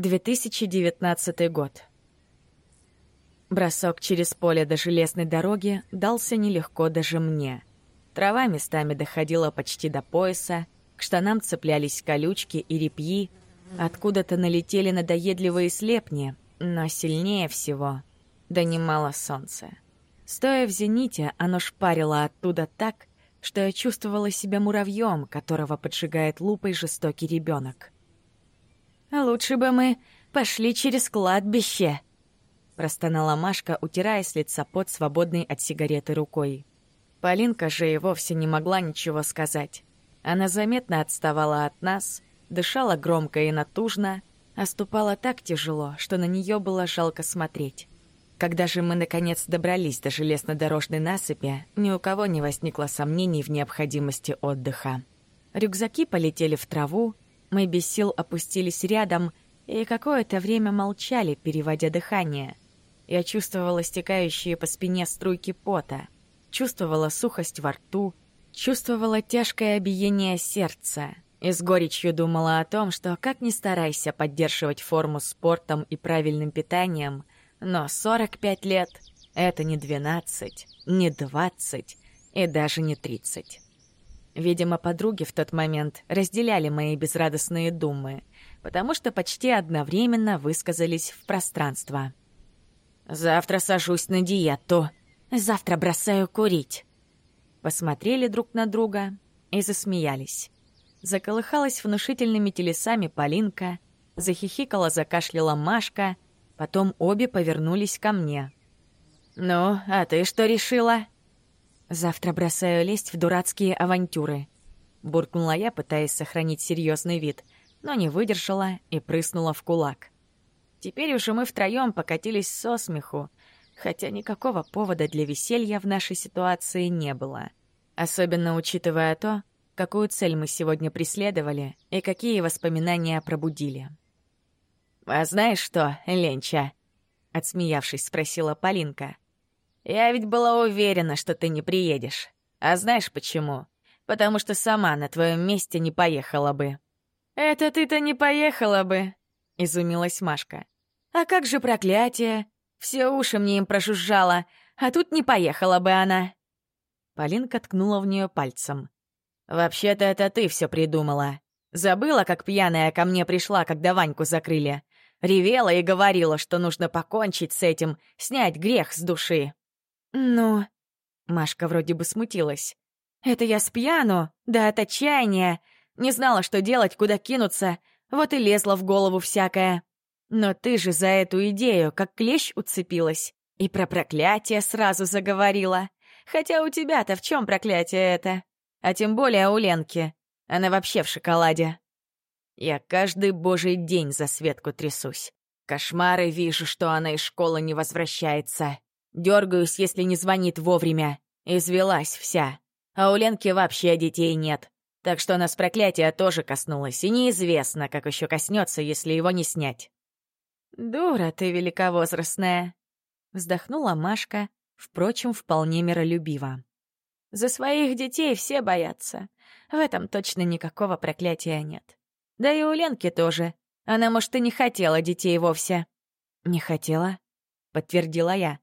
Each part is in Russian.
2019 год. Бросок через поле до железной дороги дался нелегко даже мне. Трава местами доходила почти до пояса, к штанам цеплялись колючки и репьи, откуда-то налетели надоедливые слепни, но сильнее всего донимало солнце. Стоя в зените, оно шпарило оттуда так, что я чувствовала себя муравьем, которого поджигает лупой жестокий ребенок. «Лучше бы мы пошли через кладбище», — простонала Машка, утирая с лица пот, свободной от сигареты рукой. Полинка же и вовсе не могла ничего сказать. Она заметно отставала от нас, дышала громко и натужно, а так тяжело, что на нее было жалко смотреть. Когда же мы, наконец, добрались до железнодорожной насыпи, ни у кого не возникло сомнений в необходимости отдыха. Рюкзаки полетели в траву, мы без сил опустились рядом и какое-то время молчали, переводя дыхание. Я чувствовала стекающие по спине струйки пота, чувствовала сухость во рту, чувствовала тяжкое биение сердца и с горечью думала о том, что как ни старайся поддерживать форму спортом и правильным питанием, но 45 лет — это не 12, не 20 и даже не 30. Видимо, подруги в тот момент разделяли мои безрадостные думы, потому что почти одновременно высказались в пространство. «Завтра сажусь на диету. Завтра бросаю курить». Посмотрели друг на друга и засмеялись. Заколыхалась внушительными телесами Полинка, захихикала, закашляла Машка, потом обе повернулись ко мне. «Ну, а ты что решила?» Завтра бросаю лезть в дурацкие авантюры. Буркнула я, пытаясь сохранить серьезный вид, но не выдержала и прыснула в кулак. Теперь уже мы втроем покатились со смеху, хотя никакого повода для веселья в нашей ситуации не было. Особенно учитывая то, какую цель мы сегодня преследовали и какие воспоминания пробудили. «А знаешь что, Ленча?» — отсмеявшись, спросила Полинка. Я ведь была уверена, что ты не приедешь. А знаешь почему? Потому что сама на твоем месте не поехала бы». «Это ты-то не поехала бы», — изумилась Машка. «А как же проклятие? Все уши мне им прожужжало, а тут не поехала бы она». Полинка ткнула в нее пальцем. «Вообще-то это ты все придумала. Забыла, как пьяная ко мне пришла, когда Ваньку закрыли. Ревела и говорила, что нужно покончить с этим, снять грех с души. «Ну...» Машка вроде бы смутилась. «Это я спьяну, да от отчаяния. Не знала, что делать, куда кинуться, вот и лезла в голову всякое. Но ты же за эту идею как клещ уцепилась и про проклятие сразу заговорила. Хотя у тебя-то в чем проклятие это? А тем более у Ленки. Она вообще в шоколаде. Я каждый божий день за Светку трясусь. Кошмары вижу, что она из школы не возвращается. Дергаюсь, если не звонит вовремя. Извелась вся. А у Ленки вообще детей нет. Так что нас проклятие тоже коснулось, и неизвестно, как еще коснется, если его не снять. «Дура ты великовозрастная», — вздохнула Машка, впрочем, вполне миролюбиво. «За своих детей все боятся. В этом точно никакого проклятия нет. Да и у Ленки тоже. Она, может, и не хотела детей вовсе». «Не хотела?» — подтвердила я.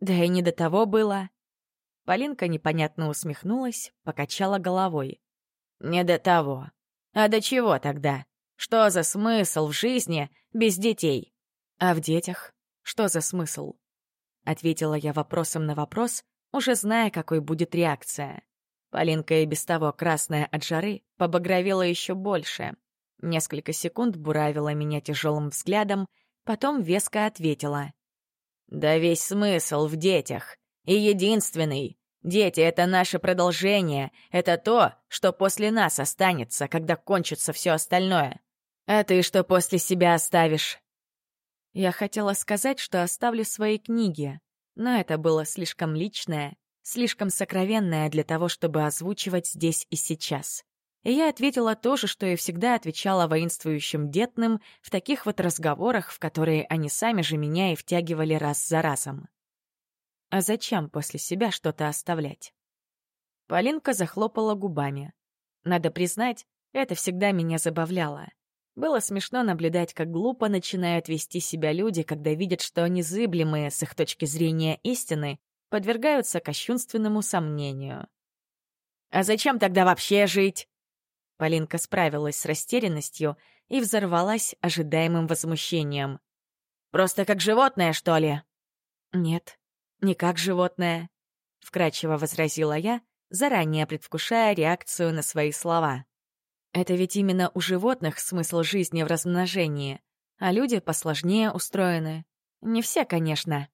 Да и не до того было. Полинка непонятно усмехнулась, покачала головой. Не до того. А до чего тогда? Что за смысл в жизни без детей? А в детях? Что за смысл? Ответила я вопросом на вопрос, уже зная, какой будет реакция. Полинка и без того красная от жары побагровела еще больше. Несколько секунд буравила меня тяжелым взглядом, потом веско ответила. Да весь смысл в детях. И единственный. Дети — это наше продолжение. Это то, что после нас останется, когда кончится все остальное. А ты что после себя оставишь? Я хотела сказать, что оставлю свои книги, но это было слишком личное, слишком сокровенное для того, чтобы озвучивать здесь и сейчас. И я ответила то же, что и всегда отвечала воинствующим детным в таких вот разговорах, в которые они сами же меня и втягивали раз за разом. А зачем после себя что-то оставлять? Полинка захлопала губами. Надо признать, это всегда меня забавляло. Было смешно наблюдать, как глупо начинают вести себя люди, когда видят, что незыблемые с их точки зрения истины подвергаются кощунственному сомнению. «А зачем тогда вообще жить?» Полинка справилась с растерянностью и взорвалась ожидаемым возмущением. «Просто как животное, что ли?» «Нет, не как животное», — вкратчиво возразила я, заранее предвкушая реакцию на свои слова. Это ведь именно у животных смысл жизни в размножении, а люди посложнее устроены. Не все, конечно.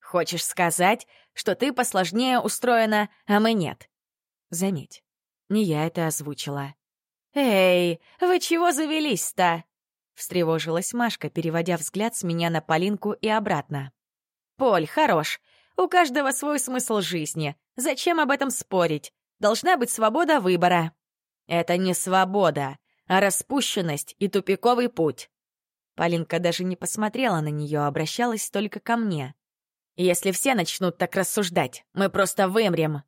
Хочешь сказать, что ты посложнее устроена, а мы нет? Заметь, не я это озвучила. «Эй, вы чего завелись-то?» — встревожилась Машка, переводя взгляд с меня на Полинку и обратно. «Поль, хорош. У каждого свой смысл жизни. Зачем об этом спорить? Должна быть свобода выбора». Это не свобода, а распущенность и тупиковый путь. Полинка даже не посмотрела на нее, обращалась только ко мне. Если все начнут так рассуждать, мы просто вымрем.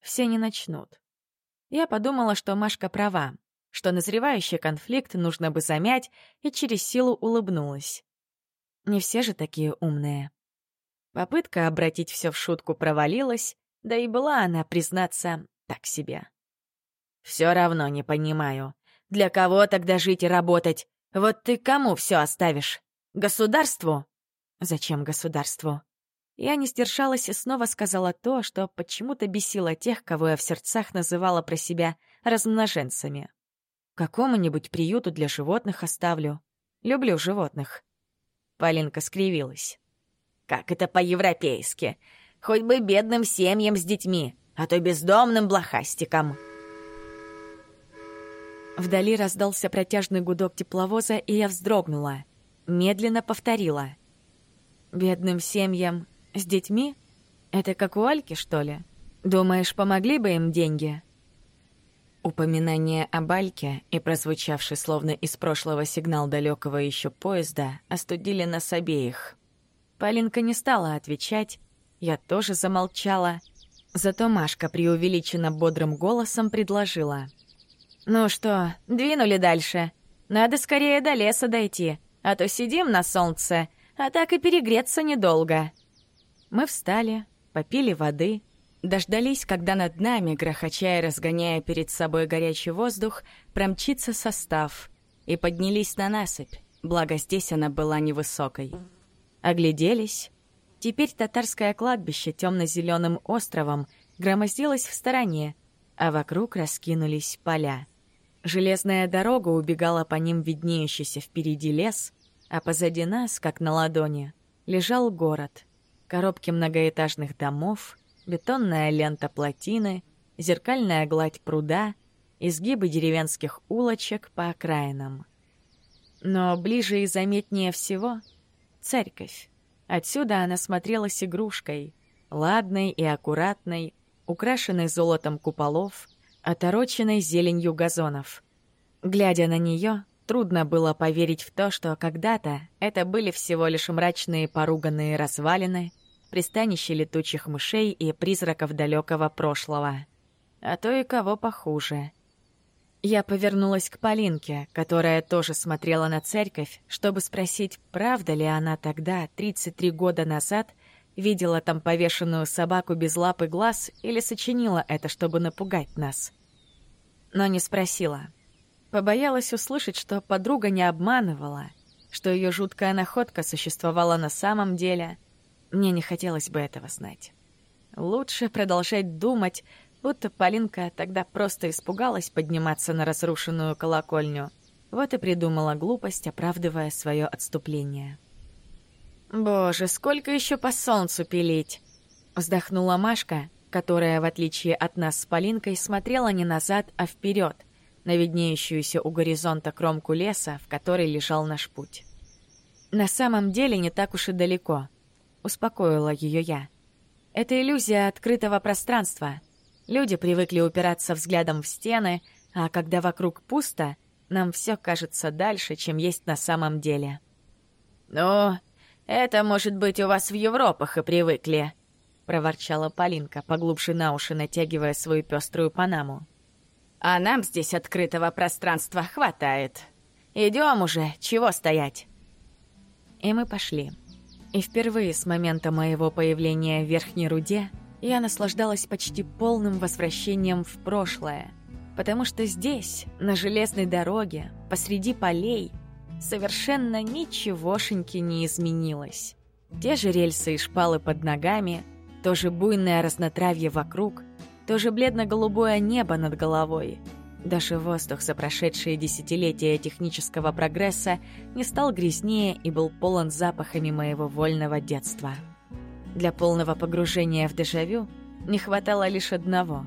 Все не начнут. Я подумала, что Машка права, что назревающий конфликт нужно бы замять, и через силу улыбнулась. Не все же такие умные. Попытка обратить все в шутку провалилась, да и была она, признаться, так себе. Все равно не понимаю. Для кого тогда жить и работать? Вот ты кому все оставишь? Государству? Зачем государству? Я не сдержалась и снова сказала то, что почему-то бесило тех, кого я в сердцах называла про себя размноженцами. Какому-нибудь приюту для животных оставлю. Люблю животных. Полинка скривилась. Как это по-европейски? Хоть бы бедным семьям с детьми, а то бездомным блохастикам. Вдали раздался протяжный гудок тепловоза, и я вздрогнула. Медленно повторила. «Бедным семьям с детьми? Это как у Альки, что ли? Думаешь, помогли бы им деньги?» Упоминание об Альке и прозвучавший словно из прошлого сигнал далекого еще поезда остудили нас обеих. Полинка не стала отвечать, я тоже замолчала. Зато Машка преувеличенно бодрым голосом предложила — «Ну что, двинули дальше? Надо скорее до леса дойти, а то сидим на солнце, а так и перегреться недолго». Мы встали, попили воды, дождались, когда над нами, грохоча и разгоняя перед собой горячий воздух, промчится состав, и поднялись на насыпь, благо здесь она была невысокой. Огляделись. Теперь татарское кладбище темно-зеленым островом громоздилось в стороне, а вокруг раскинулись поля. Железная дорога убегала по ним виднеющийся впереди лес, а позади нас, как на ладони, лежал город. Коробки многоэтажных домов, бетонная лента плотины, зеркальная гладь пруда, изгибы деревенских улочек по окраинам. Но ближе и заметнее всего — церковь. Отсюда она смотрелась игрушкой, ладной и аккуратной, украшенной золотом куполов — отороченной зеленью газонов. Глядя на нее, трудно было поверить в то, что когда-то это были всего лишь мрачные поруганные развалины, пристанище летучих мышей и призраков далекого прошлого. А то и кого похуже. Я повернулась к Полинке, которая тоже смотрела на церковь, чтобы спросить, правда ли она тогда, 33 года назад, Видела там повешенную собаку без лап и глаз или сочинила это, чтобы напугать нас? Но не спросила. Побоялась услышать, что подруга не обманывала, что ее жуткая находка существовала на самом деле. Мне не хотелось бы этого знать. Лучше продолжать думать, будто Полинка тогда просто испугалась подниматься на разрушенную колокольню. Вот и придумала глупость, оправдывая свое отступление. «Боже, сколько еще по солнцу пилить!» Вздохнула Машка, которая, в отличие от нас с Полинкой, смотрела не назад, а вперед, на виднеющуюся у горизонта кромку леса, в которой лежал наш путь. «На самом деле не так уж и далеко», — успокоила ее я. «Это иллюзия открытого пространства. Люди привыкли упираться взглядом в стены, а когда вокруг пусто, нам все кажется дальше, чем есть на самом деле». «Ну, «Это, может быть, у вас в Европах и привыкли», — проворчала Полинка, поглубже на уши натягивая свою пеструю панаму. «А нам здесь открытого пространства хватает. Идем уже, чего стоять?» И мы пошли. И впервые с момента моего появления в Верхней Руде я наслаждалась почти полным возвращением в прошлое, потому что здесь, на железной дороге, посреди полей, совершенно ничегошеньки не изменилось. Те же рельсы и шпалы под ногами, то же буйное разнотравье вокруг, то же бледно-голубое небо над головой. Даже воздух за прошедшие десятилетия технического прогресса не стал грязнее и был полон запахами моего вольного детства. Для полного погружения в дежавю не хватало лишь одного.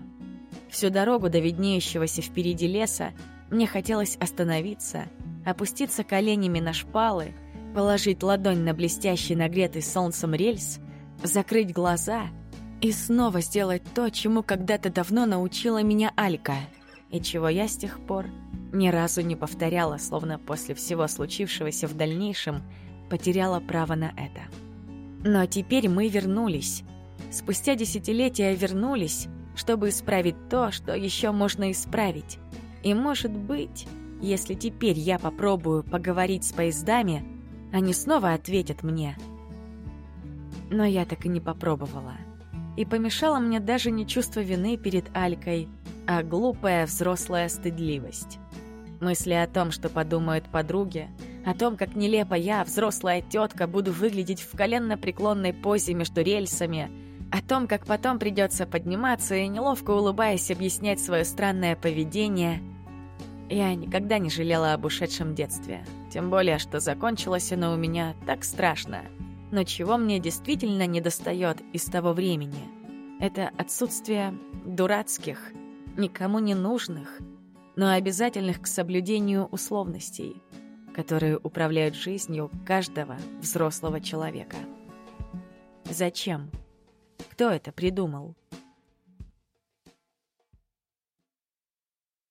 Всю дорогу до виднеющегося впереди леса мне хотелось остановиться, опуститься коленями на шпалы, положить ладонь на блестящий нагретый солнцем рельс, закрыть глаза и снова сделать то, чему когда-то давно научила меня Алька, и чего я с тех пор ни разу не повторяла, словно после всего случившегося в дальнейшем потеряла право на это. Но теперь мы вернулись. Спустя десятилетия вернулись, чтобы исправить то, что еще можно исправить. И, может быть, если теперь я попробую поговорить с поездами, они снова ответят мне. Но я так и не попробовала. И помешало мне даже не чувство вины перед Алькой, а глупая взрослая стыдливость. Мысли о том, что подумают подруги, о том, как нелепо я, взрослая тетка, буду выглядеть в коленно-преклонной позе между рельсами, о том, как потом придется подниматься и, неловко улыбаясь, объяснять свое странное поведение. Я никогда не жалела об ушедшем детстве. Тем более, что закончилось оно у меня так страшно. Но чего мне действительно недостает из того времени? Это отсутствие дурацких, никому не нужных, но обязательных к соблюдению условностей, которые управляют жизнью каждого взрослого человека. Зачем? Кто это придумал?